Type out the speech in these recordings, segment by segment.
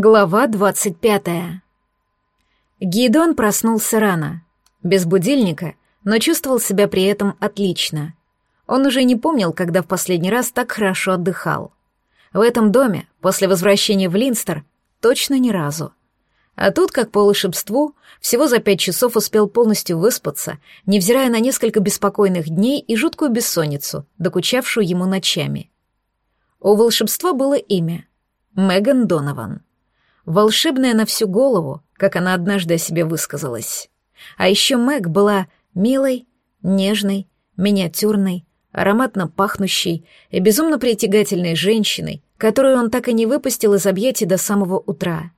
Глава двадцать пятая. Гидон проснулся рано, без будильника, но чувствовал себя при этом отлично. Он уже не помнил, когда в последний раз так хорошо отдыхал. В этом доме, после возвращения в Линстер, точно ни разу. А тут, как по волшебству, всего за пять часов успел полностью выспаться, невзирая на несколько беспокойных дней и жуткую бессонницу, докучавшую ему ночами. У волшебства было имя — Меган Донован волшебная на всю голову, как она однажды о себе высказалась. А еще Мэг была милой, нежной, миниатюрной, ароматно пахнущей и безумно притягательной женщиной, которую он так и не выпустил из объятий до самого утра.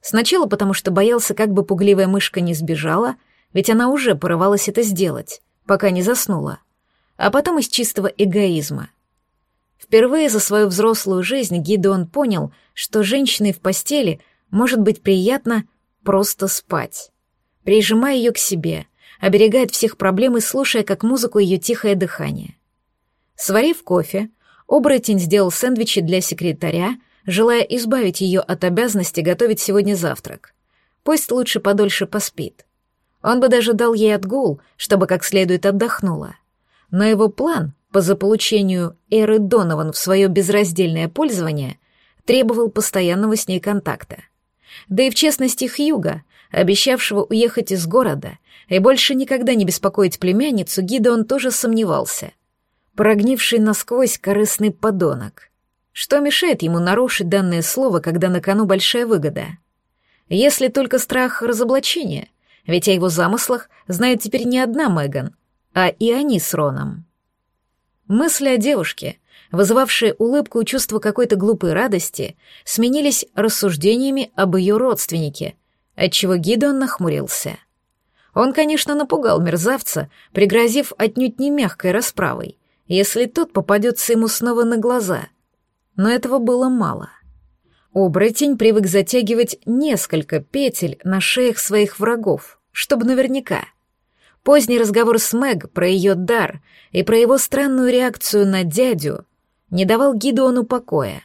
Сначала потому, что боялся, как бы пугливая мышка не сбежала, ведь она уже порывалась это сделать, пока не заснула, а потом из чистого эгоизма. Впервые за свою взрослую жизнь Гидеон понял, что женщины в постели — может быть приятно просто спать. Прижимая ее к себе, оберегая от всех проблем и слушая как музыку ее тихое дыхание. Сварив кофе, оборотень сделал сэндвичи для секретаря, желая избавить ее от обязанности готовить сегодня завтрак. Пусть лучше подольше поспит. Он бы даже дал ей отгул, чтобы как следует отдохнула. Но его план по заполучению Эры Донован в свое безраздельное пользование требовал постоянного с ней контакта. Да и в честности Хьюга, обещавшего уехать из города и больше никогда не беспокоить племянницу, Гида он тоже сомневался. Прогнивший насквозь корыстный подонок. Что мешает ему нарушить данное слово, когда на кону большая выгода? Если только страх разоблачения, ведь о его замыслах знает теперь не одна Меган, а и они с Роном. Мысли о девушке, вызывавшие улыбку и чувство какой-то глупой радости, сменились рассуждениями об ее родственнике, отчего Гидеон нахмурился. Он, конечно, напугал мерзавца, пригрозив отнюдь не мягкой расправой, если тот попадется ему снова на глаза. Но этого было мало. Оборотень привык затягивать несколько петель на шеях своих врагов, чтобы наверняка. Поздний разговор с Мэг про ее дар и про его странную реакцию на дядю не давал Гидеону покоя.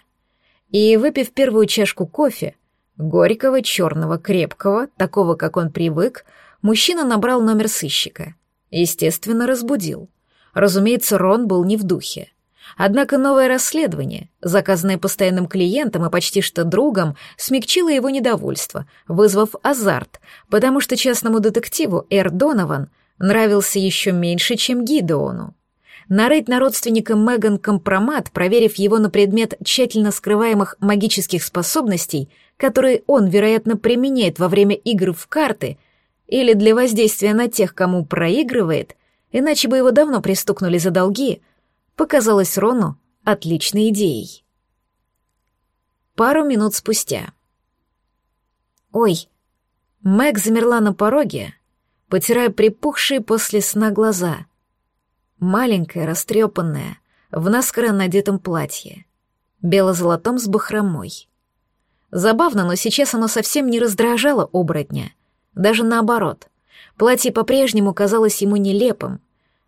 И, выпив первую чашку кофе, горького, черного, крепкого, такого, как он привык, мужчина набрал номер сыщика. Естественно, разбудил. Разумеется, Рон был не в духе. Однако новое расследование, заказанное постоянным клиентом и почти что другом, смягчило его недовольство, вызвав азарт, потому что частному детективу Эр Донован нравился еще меньше, чем Гидеону нарыть на родственника Меган компромат, проверив его на предмет тщательно скрываемых магических способностей, которые он, вероятно, применяет во время игр в карты или для воздействия на тех, кому проигрывает, иначе бы его давно пристукнули за долги, показалось Рону отличной идеей. Пару минут спустя. «Ой!» Мэг замерла на пороге, потирая припухшие после сна глаза — Маленькая, растрепанная, в наскоро надетом платье. Бело-золотом с бахромой. Забавно, но сейчас оно совсем не раздражало оборотня. Даже наоборот. Платье по-прежнему казалось ему нелепым,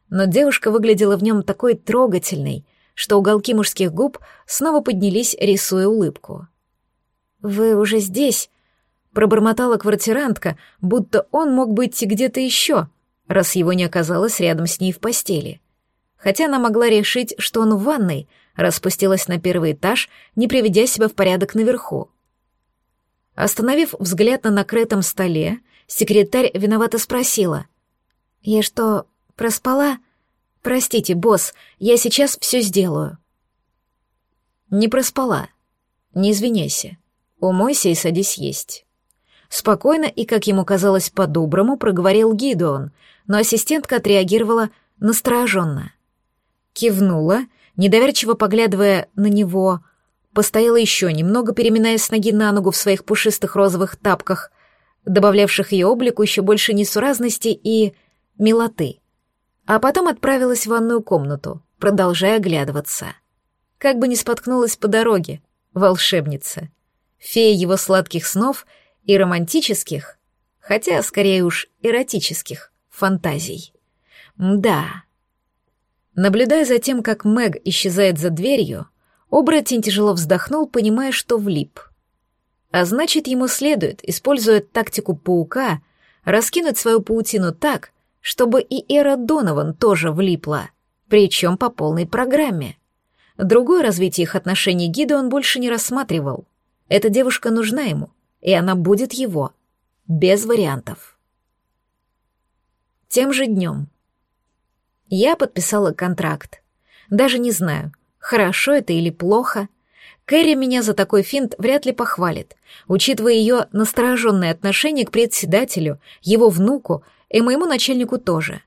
но девушка выглядела в нем такой трогательной, что уголки мужских губ снова поднялись, рисуя улыбку. «Вы уже здесь?» — пробормотала квартирантка, будто он мог быть где-то еще — раз его не оказалось рядом с ней в постели. Хотя она могла решить, что он в ванной, распустилась на первый этаж, не приведя себя в порядок наверху. Остановив взгляд на накрытом столе, секретарь виновато спросила. «Я что, проспала? Простите, босс, я сейчас все сделаю». «Не проспала. Не извиняйся. Умойся и садись есть». Спокойно и, как ему казалось, по-доброму проговорил Гидеон, но ассистентка отреагировала настороженно. Кивнула, недоверчиво поглядывая на него, постояла еще немного, переминаясь с ноги на ногу в своих пушистых розовых тапках, добавлявших ее облику еще больше несуразности и милоты, а потом отправилась в ванную комнату, продолжая оглядываться. Как бы не споткнулась по дороге, волшебница, фея его сладких снов и романтических, хотя скорее уж эротических, фантазий. Да. Наблюдая за тем, как Мэг исчезает за дверью, оборотень тяжело вздохнул, понимая, что влип. А значит, ему следует, используя тактику паука, раскинуть свою паутину так, чтобы и Эра Донован тоже влипла, причем по полной программе. Другое развитие их отношений Гида он больше не рассматривал. Эта девушка нужна ему, и она будет его. Без вариантов. Тем же днем. Я подписала контракт. Даже не знаю, хорошо это или плохо. Кэрри меня за такой финт вряд ли похвалит, учитывая ее настороженное отношение к председателю, его внуку и моему начальнику тоже.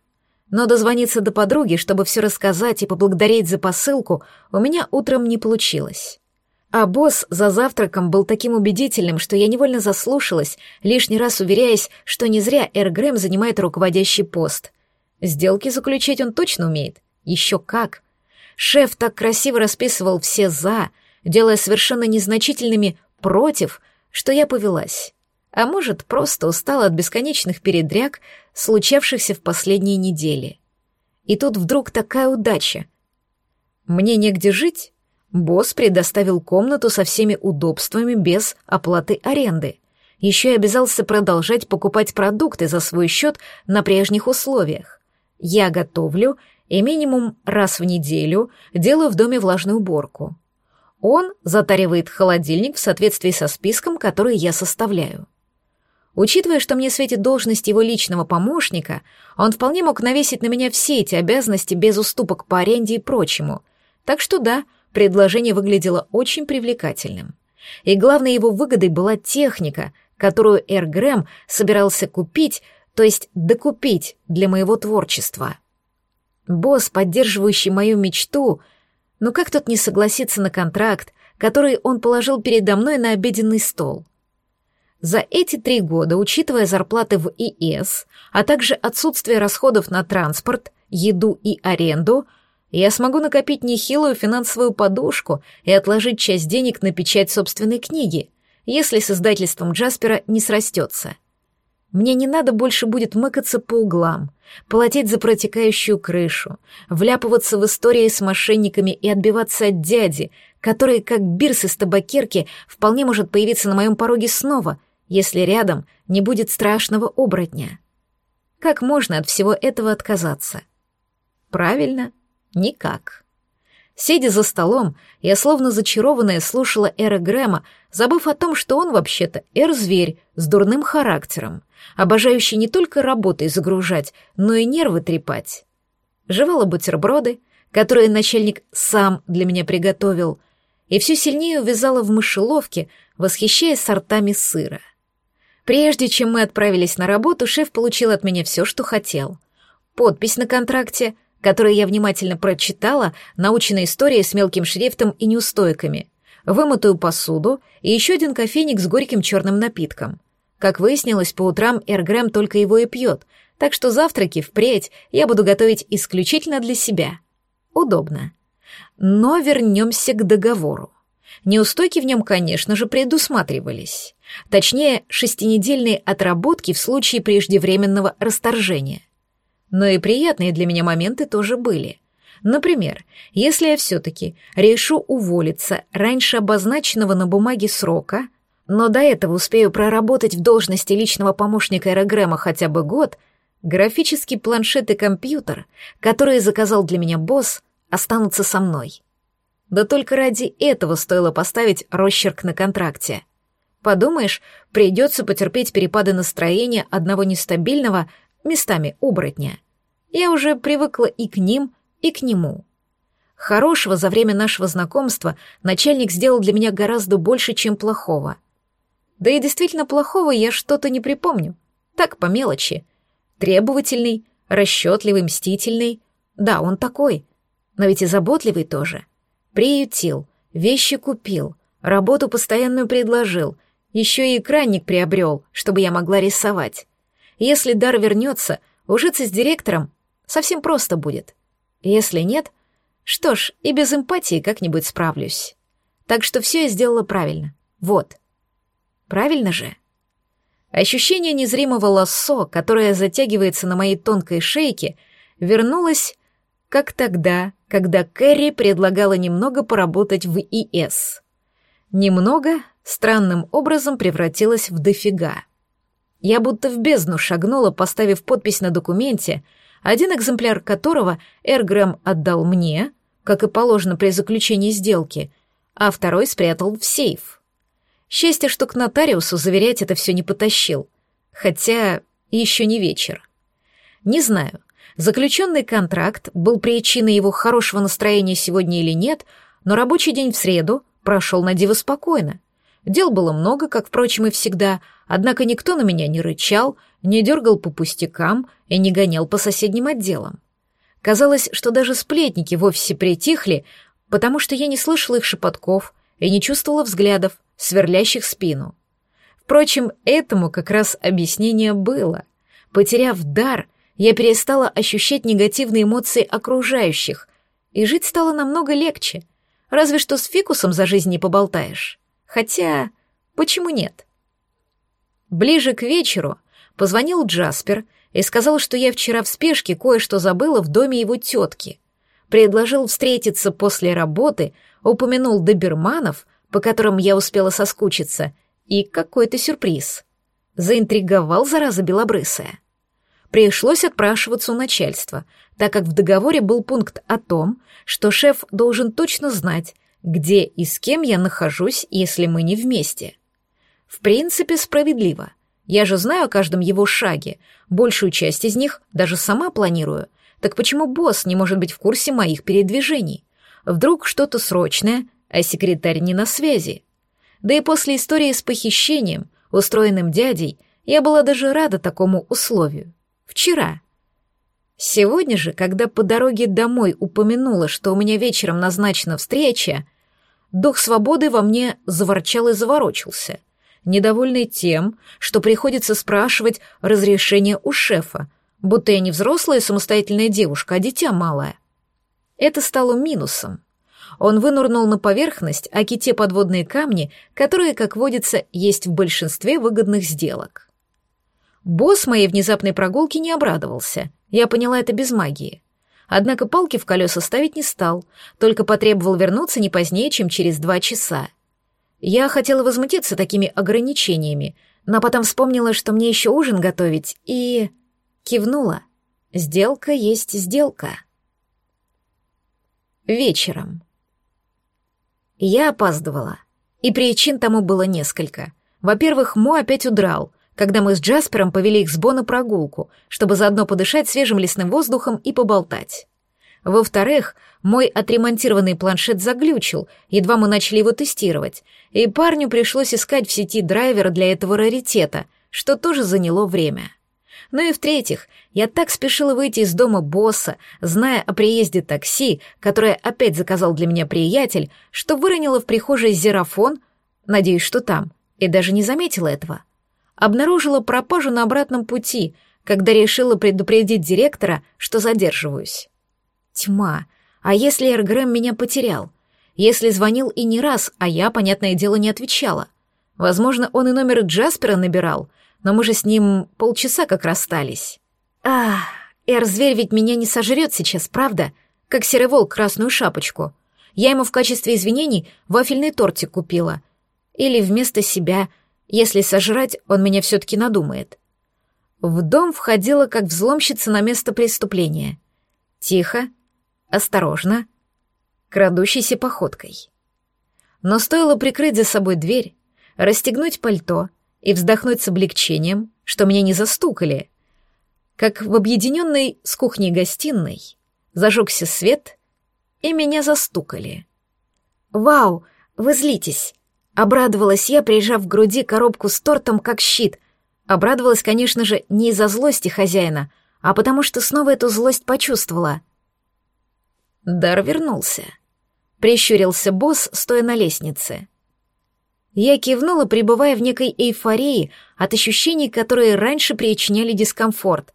Но дозвониться до подруги, чтобы все рассказать и поблагодарить за посылку, у меня утром не получилось. А босс за завтраком был таким убедительным, что я невольно заслушалась, лишний раз уверяясь, что не зря Эр Грэм занимает руководящий пост. Сделки заключить он точно умеет. Еще как. Шеф так красиво расписывал все «за», делая совершенно незначительными «против», что я повелась а может, просто устала от бесконечных передряг, случавшихся в последние недели. И тут вдруг такая удача. Мне негде жить. Босс предоставил комнату со всеми удобствами без оплаты аренды. Еще и обязался продолжать покупать продукты за свой счет на прежних условиях. Я готовлю и минимум раз в неделю делаю в доме влажную уборку. Он затаривает холодильник в соответствии со списком, который я составляю. Учитывая, что мне светит должность его личного помощника, он вполне мог навесить на меня все эти обязанности без уступок по аренде и прочему. Так что да, предложение выглядело очень привлекательным. И главной его выгодой была техника, которую Эр Грэм собирался купить, то есть докупить для моего творчества. Босс, поддерживающий мою мечту, ну как тут не согласиться на контракт, который он положил передо мной на обеденный стол — за эти три года, учитывая зарплаты в ИС, а также отсутствие расходов на транспорт, еду и аренду, я смогу накопить нехилую финансовую подушку и отложить часть денег на печать собственной книги, если с издательством Джаспера не срастется. Мне не надо больше будет мыкаться по углам, платить за протекающую крышу, вляпываться в истории с мошенниками и отбиваться от дяди, который, как бирс из табакерки, вполне может появиться на моем пороге снова — если рядом не будет страшного оборотня? Как можно от всего этого отказаться? Правильно, никак. Сидя за столом, я словно зачарованная слушала Эра Грэма, забыв о том, что он вообще-то эр-зверь с дурным характером, обожающий не только работой загружать, но и нервы трепать. Жевала бутерброды, которые начальник сам для меня приготовил, и все сильнее увязала в мышеловке, восхищаясь сортами сыра. Прежде чем мы отправились на работу, шеф получил от меня все, что хотел. Подпись на контракте, которую я внимательно прочитала, наученная историей с мелким шрифтом и неустойками, вымытую посуду и еще один кофейник с горьким черным напитком. Как выяснилось, по утрам Эргрэм только его и пьет, так что завтраки впредь я буду готовить исключительно для себя. Удобно. Но вернемся к договору. Неустойки в нем, конечно же, предусматривались. Точнее, шестинедельные отработки в случае преждевременного расторжения. Но и приятные для меня моменты тоже были. Например, если я все-таки решу уволиться раньше обозначенного на бумаге срока, но до этого успею проработать в должности личного помощника Эрограмма хотя бы год, графический планшет и компьютер, которые заказал для меня босс, останутся со мной. Да только ради этого стоило поставить росчерк на контракте — Подумаешь, придется потерпеть перепады настроения одного нестабильного, местами оборотня. Я уже привыкла и к ним, и к нему. Хорошего за время нашего знакомства начальник сделал для меня гораздо больше, чем плохого. Да и действительно плохого я что-то не припомню. Так, по мелочи. Требовательный, расчетливый, мстительный. Да, он такой. Но ведь и заботливый тоже. Приютил, вещи купил, работу постоянную предложил — еще и экранник приобрел, чтобы я могла рисовать. Если дар вернется, ужиться с директором совсем просто будет. Если нет, что ж, и без эмпатии как-нибудь справлюсь. Так что все я сделала правильно. Вот. Правильно же? Ощущение незримого лассо, которое затягивается на моей тонкой шейке, вернулось, как тогда, когда Кэрри предлагала немного поработать в ИС. Немного, странным образом превратилась в дофига. Я будто в бездну шагнула, поставив подпись на документе, один экземпляр которого Эргрэм отдал мне, как и положено при заключении сделки, а второй спрятал в сейф. Счастье, что к нотариусу заверять это все не потащил, хотя еще не вечер. Не знаю, заключенный контракт был причиной его хорошего настроения сегодня или нет, но рабочий день в среду прошел на диво спокойно. Дел было много, как, впрочем, и всегда, однако никто на меня не рычал, не дергал по пустякам и не гонял по соседним отделам. Казалось, что даже сплетники в офисе притихли, потому что я не слышала их шепотков и не чувствовала взглядов, сверлящих спину. Впрочем, этому как раз объяснение было. Потеряв дар, я перестала ощущать негативные эмоции окружающих, и жить стало намного легче. Разве что с фикусом за жизнь не поболтаешь. Хотя, почему нет? Ближе к вечеру позвонил Джаспер и сказал, что я вчера в спешке кое-что забыла в доме его тетки. Предложил встретиться после работы, упомянул доберманов, по которым я успела соскучиться, и какой-то сюрприз. Заинтриговал, зараза белобрысая. Пришлось отпрашиваться у начальства, так как в договоре был пункт о том, что шеф должен точно знать, где и с кем я нахожусь, если мы не вместе. В принципе, справедливо. Я же знаю о каждом его шаге, большую часть из них даже сама планирую. Так почему босс не может быть в курсе моих передвижений? Вдруг что-то срочное, а секретарь не на связи? Да и после истории с похищением, устроенным дядей, я была даже рада такому условию. Вчера. Сегодня же, когда по дороге домой упомянула, что у меня вечером назначена встреча, дух свободы во мне заворчал и заворочился, недовольный тем, что приходится спрашивать разрешение у шефа, будто я не взрослая самостоятельная девушка, а дитя малое. Это стало минусом. Он вынурнул на поверхность, аки те подводные камни, которые, как водится, есть в большинстве выгодных сделок. Босс моей внезапной прогулки не обрадовался. Я поняла это без магии. Однако палки в колеса ставить не стал, только потребовал вернуться не позднее, чем через два часа. Я хотела возмутиться такими ограничениями, но потом вспомнила, что мне еще ужин готовить, и... кивнула. Сделка есть сделка. Вечером. Я опаздывала. И причин тому было несколько. Во-первых, Мо опять удрал — когда мы с Джаспером повели их с Бо на прогулку, чтобы заодно подышать свежим лесным воздухом и поболтать. Во-вторых, мой отремонтированный планшет заглючил, едва мы начали его тестировать, и парню пришлось искать в сети драйвера для этого раритета, что тоже заняло время. Ну и в-третьих, я так спешила выйти из дома босса, зная о приезде такси, которое опять заказал для меня приятель, что выронила в прихожей зерафон, надеюсь, что там, и даже не заметила этого обнаружила пропажу на обратном пути, когда решила предупредить директора, что задерживаюсь. Тьма. А если Эргрэм меня потерял? Если звонил и не раз, а я, понятное дело, не отвечала. Возможно, он и номер Джаспера набирал, но мы же с ним полчаса как расстались. Ах, Эр-зверь ведь меня не сожрет сейчас, правда? Как серый волк красную шапочку. Я ему в качестве извинений вафельный тортик купила. Или вместо себя — если сожрать, он меня все-таки надумает. В дом входила как взломщица на место преступления. Тихо, осторожно, крадущейся походкой. Но стоило прикрыть за собой дверь, расстегнуть пальто и вздохнуть с облегчением, что меня не застукали, как в объединенной с кухней-гостиной зажегся свет, и меня застукали. «Вау, вы злитесь!» Обрадовалась я, прижав к груди коробку с тортом как щит. Обрадовалась, конечно же, не из-за злости хозяина, а потому что снова эту злость почувствовала. Дар вернулся. Прищурился босс, стоя на лестнице. Я кивнула, пребывая в некой эйфории от ощущений, которые раньше причиняли дискомфорт.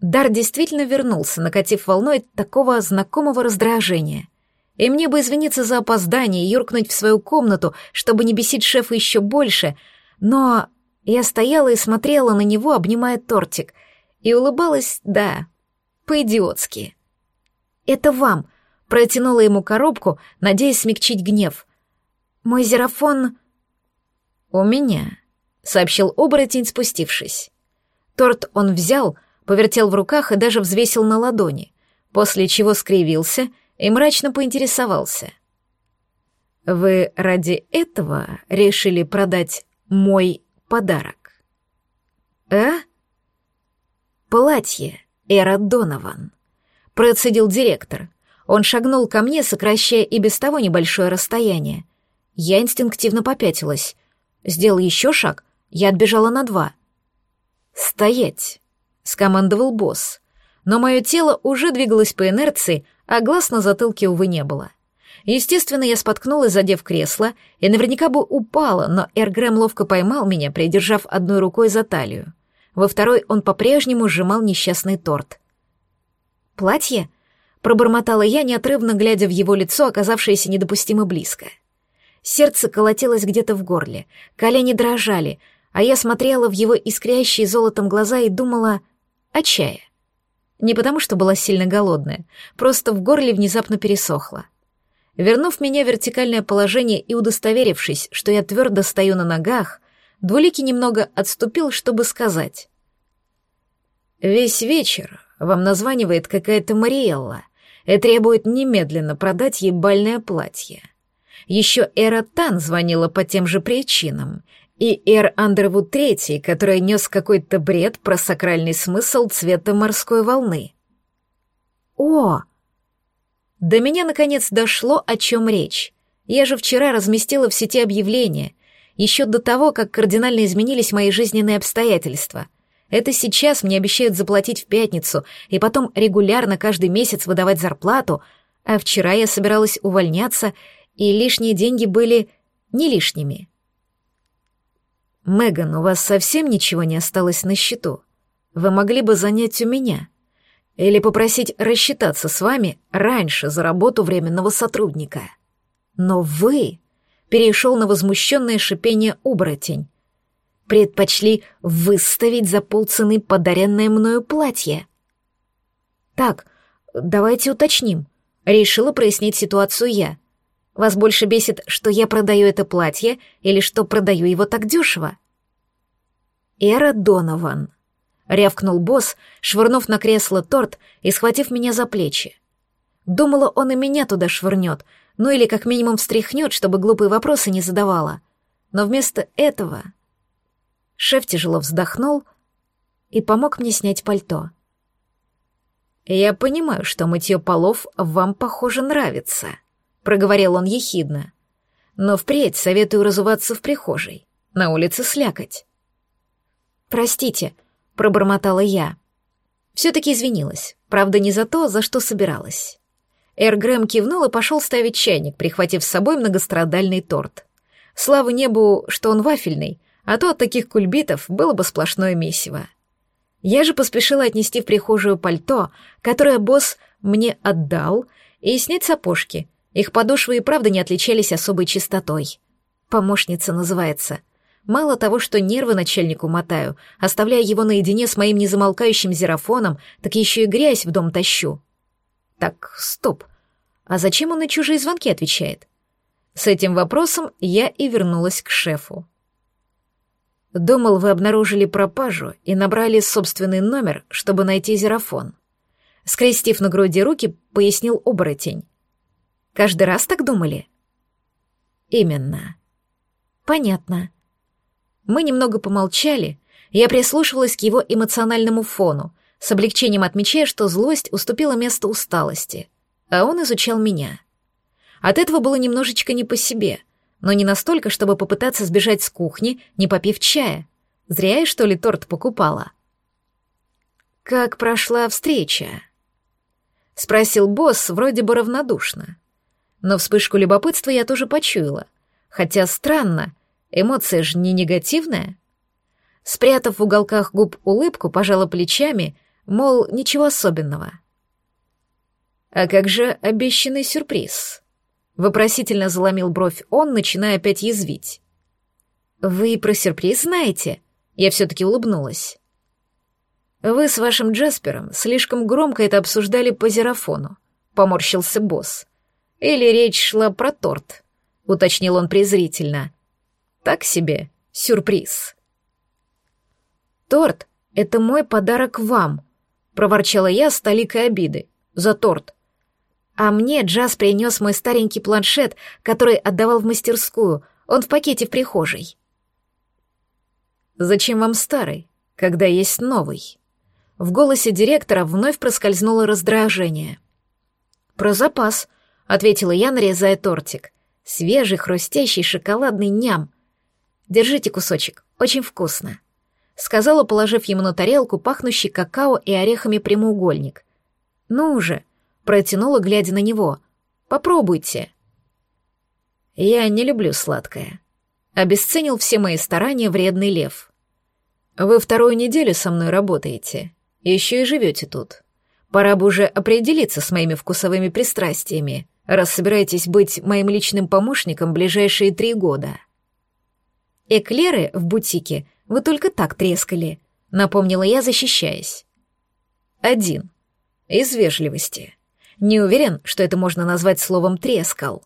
Дар действительно вернулся, накатив волной такого знакомого раздражения — и мне бы извиниться за опоздание и юркнуть в свою комнату, чтобы не бесить шефа еще больше, но я стояла и смотрела на него, обнимая тортик, и улыбалась, да, по-идиотски. «Это вам», — протянула ему коробку, надеясь смягчить гнев. «Мой зерафон...» «У меня», — сообщил оборотень, спустившись. Торт он взял, повертел в руках и даже взвесил на ладони, после чего скривился и мрачно поинтересовался. «Вы ради этого решили продать мой подарок?» «А?» «Платье, Эра Донован», — процедил директор. Он шагнул ко мне, сокращая и без того небольшое расстояние. Я инстинктивно попятилась. Сделал еще шаг, я отбежала на два. «Стоять!» — скомандовал босс. Но мое тело уже двигалось по инерции, а глаз на затылке, увы, не было. Естественно, я споткнулась, задев кресло, и наверняка бы упала, но Эргрэм ловко поймал меня, придержав одной рукой за талию. Во второй он по-прежнему сжимал несчастный торт. «Платье?» — пробормотала я, неотрывно глядя в его лицо, оказавшееся недопустимо близко. Сердце колотилось где-то в горле, колени дрожали, а я смотрела в его искрящие золотом глаза и думала о чае. Не потому, что была сильно голодная, просто в горле внезапно пересохло. Вернув меня в вертикальное положение и удостоверившись, что я твердо стою на ногах, Двуликий немного отступил, чтобы сказать. «Весь вечер вам названивает какая-то Мариэлла и требует немедленно продать ей бальное платье. Еще Эра Тан звонила по тем же причинам, и Эр Андервуд Третий, который нес какой-то бред про сакральный смысл цвета морской волны. О! До меня наконец дошло, о чем речь. Я же вчера разместила в сети объявление, еще до того, как кардинально изменились мои жизненные обстоятельства. Это сейчас мне обещают заплатить в пятницу и потом регулярно каждый месяц выдавать зарплату, а вчера я собиралась увольняться и лишние деньги были не лишними. «Меган, у вас совсем ничего не осталось на счету? Вы могли бы занять у меня. Или попросить рассчитаться с вами раньше за работу временного сотрудника. Но вы...» — перешел на возмущенное шипение оборотень. «Предпочли выставить за полцены подаренное мною платье». «Так, давайте уточним», — решила прояснить ситуацию я. Вас больше бесит, что я продаю это платье или что продаю его так дешево?» «Эра Донован», — рявкнул босс, швырнув на кресло торт и схватив меня за плечи. Думала, он и меня туда швырнет, ну или как минимум встряхнет, чтобы глупые вопросы не задавала. Но вместо этого... Шеф тяжело вздохнул и помог мне снять пальто. «Я понимаю, что мытье полов вам, похоже, нравится», проговорил он ехидно. Но впредь советую разуваться в прихожей. На улице слякоть. Простите, пробормотала я. Все-таки извинилась, правда, не за то, за что собиралась. Эр Грэм кивнул и пошел ставить чайник, прихватив с собой многострадальный торт. Слава небу, что он вафельный, а то от таких кульбитов было бы сплошное месиво. Я же поспешила отнести в прихожую пальто, которое босс мне отдал, и снять сапожки, их подошвы и правда не отличались особой чистотой. Помощница называется. Мало того, что нервы начальнику мотаю, оставляя его наедине с моим незамолкающим зерафоном, так еще и грязь в дом тащу. Так, стоп. А зачем он на чужие звонки отвечает? С этим вопросом я и вернулась к шефу. Думал, вы обнаружили пропажу и набрали собственный номер, чтобы найти зерафон. Скрестив на груди руки, пояснил оборотень. Каждый раз так думали? Именно. Понятно. Мы немного помолчали, я прислушивалась к его эмоциональному фону, с облегчением отмечая, что злость уступила место усталости, а он изучал меня. От этого было немножечко не по себе, но не настолько, чтобы попытаться сбежать с кухни, не попив чая. Зря я, что ли, торт покупала. «Как прошла встреча?» — спросил босс вроде бы равнодушно. Но вспышку любопытства я тоже почуяла. Хотя странно, эмоция же не негативная. Спрятав в уголках губ улыбку, пожала плечами, мол, ничего особенного. «А как же обещанный сюрприз?» Вопросительно заломил бровь он, начиная опять язвить. «Вы про сюрприз знаете?» Я все-таки улыбнулась. «Вы с вашим Джаспером слишком громко это обсуждали по зерафону», — поморщился босс. Или речь шла про торт, уточнил он презрительно. Так себе сюрприз. «Торт — это мой подарок вам», — проворчала я с толикой обиды. «За торт». А мне Джаз принес мой старенький планшет, который отдавал в мастерскую. Он в пакете в прихожей. «Зачем вам старый, когда есть новый?» В голосе директора вновь проскользнуло раздражение. «Про запас», — ответила я, нарезая тортик. «Свежий, хрустящий, шоколадный ням. Держите кусочек, очень вкусно», — сказала, положив ему на тарелку пахнущий какао и орехами прямоугольник. «Ну уже», — протянула, глядя на него. «Попробуйте». «Я не люблю сладкое», — обесценил все мои старания вредный лев. «Вы вторую неделю со мной работаете, еще и живете тут. Пора бы уже определиться с моими вкусовыми пристрастиями, раз собираетесь быть моим личным помощником ближайшие три года». «Эклеры в бутике вы только так трескали», — напомнила я, защищаясь. «Один. Из вежливости. Не уверен, что это можно назвать словом «трескал».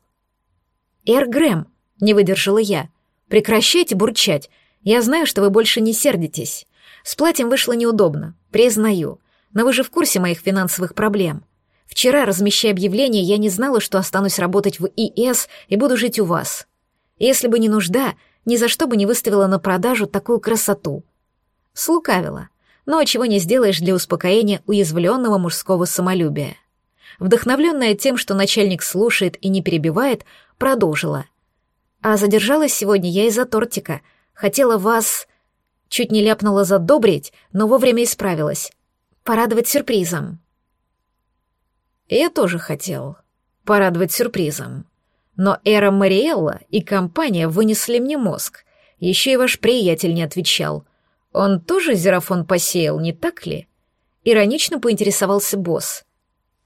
«Эр Грэм», — не выдержала я, — «прекращайте бурчать. Я знаю, что вы больше не сердитесь. С платьем вышло неудобно, признаю, но вы же в курсе моих финансовых проблем. Вчера, размещая объявление, я не знала, что останусь работать в ИС и буду жить у вас. Если бы не нужда, ни за что бы не выставила на продажу такую красоту. Слукавила, но чего не сделаешь для успокоения уязвленного мужского самолюбия. Вдохновленная тем, что начальник слушает и не перебивает, продолжила. А задержалась сегодня я из-за тортика. Хотела вас... Чуть не ляпнула задобрить, но вовремя исправилась. Порадовать сюрпризом. Я тоже хотел порадовать сюрпризом. Но Эра Мариэлла и компания вынесли мне мозг. Еще и ваш приятель не отвечал. Он тоже зерафон посеял, не так ли? Иронично поинтересовался босс.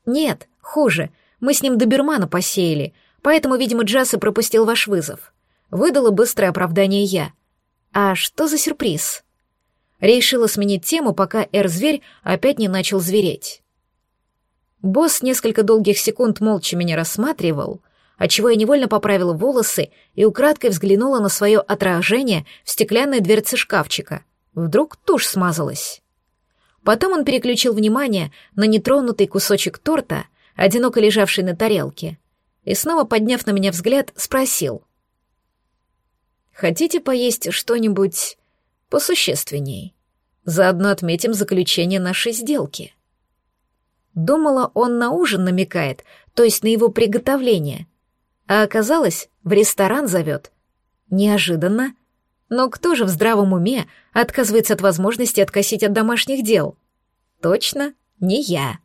Нет, хуже. Мы с ним добермана посеяли, поэтому, видимо, Джаз и пропустил ваш вызов. Выдала быстрое оправдание я. А что за сюрприз? Решила сменить тему, пока Эр-зверь опять не начал звереть. Босс несколько долгих секунд молча меня рассматривал, отчего я невольно поправила волосы и украдкой взглянула на свое отражение в стеклянной дверце шкафчика. Вдруг тушь смазалась. Потом он переключил внимание на нетронутый кусочек торта, одиноко лежавший на тарелке, и снова, подняв на меня взгляд, спросил. «Хотите поесть что-нибудь посущественней? Заодно отметим заключение нашей сделки». Думала, он на ужин намекает, то есть на его приготовление. А оказалось, в ресторан зовет. Неожиданно но кто же в здравом уме отказывается от возможности откосить от домашних дел? Точно, не я.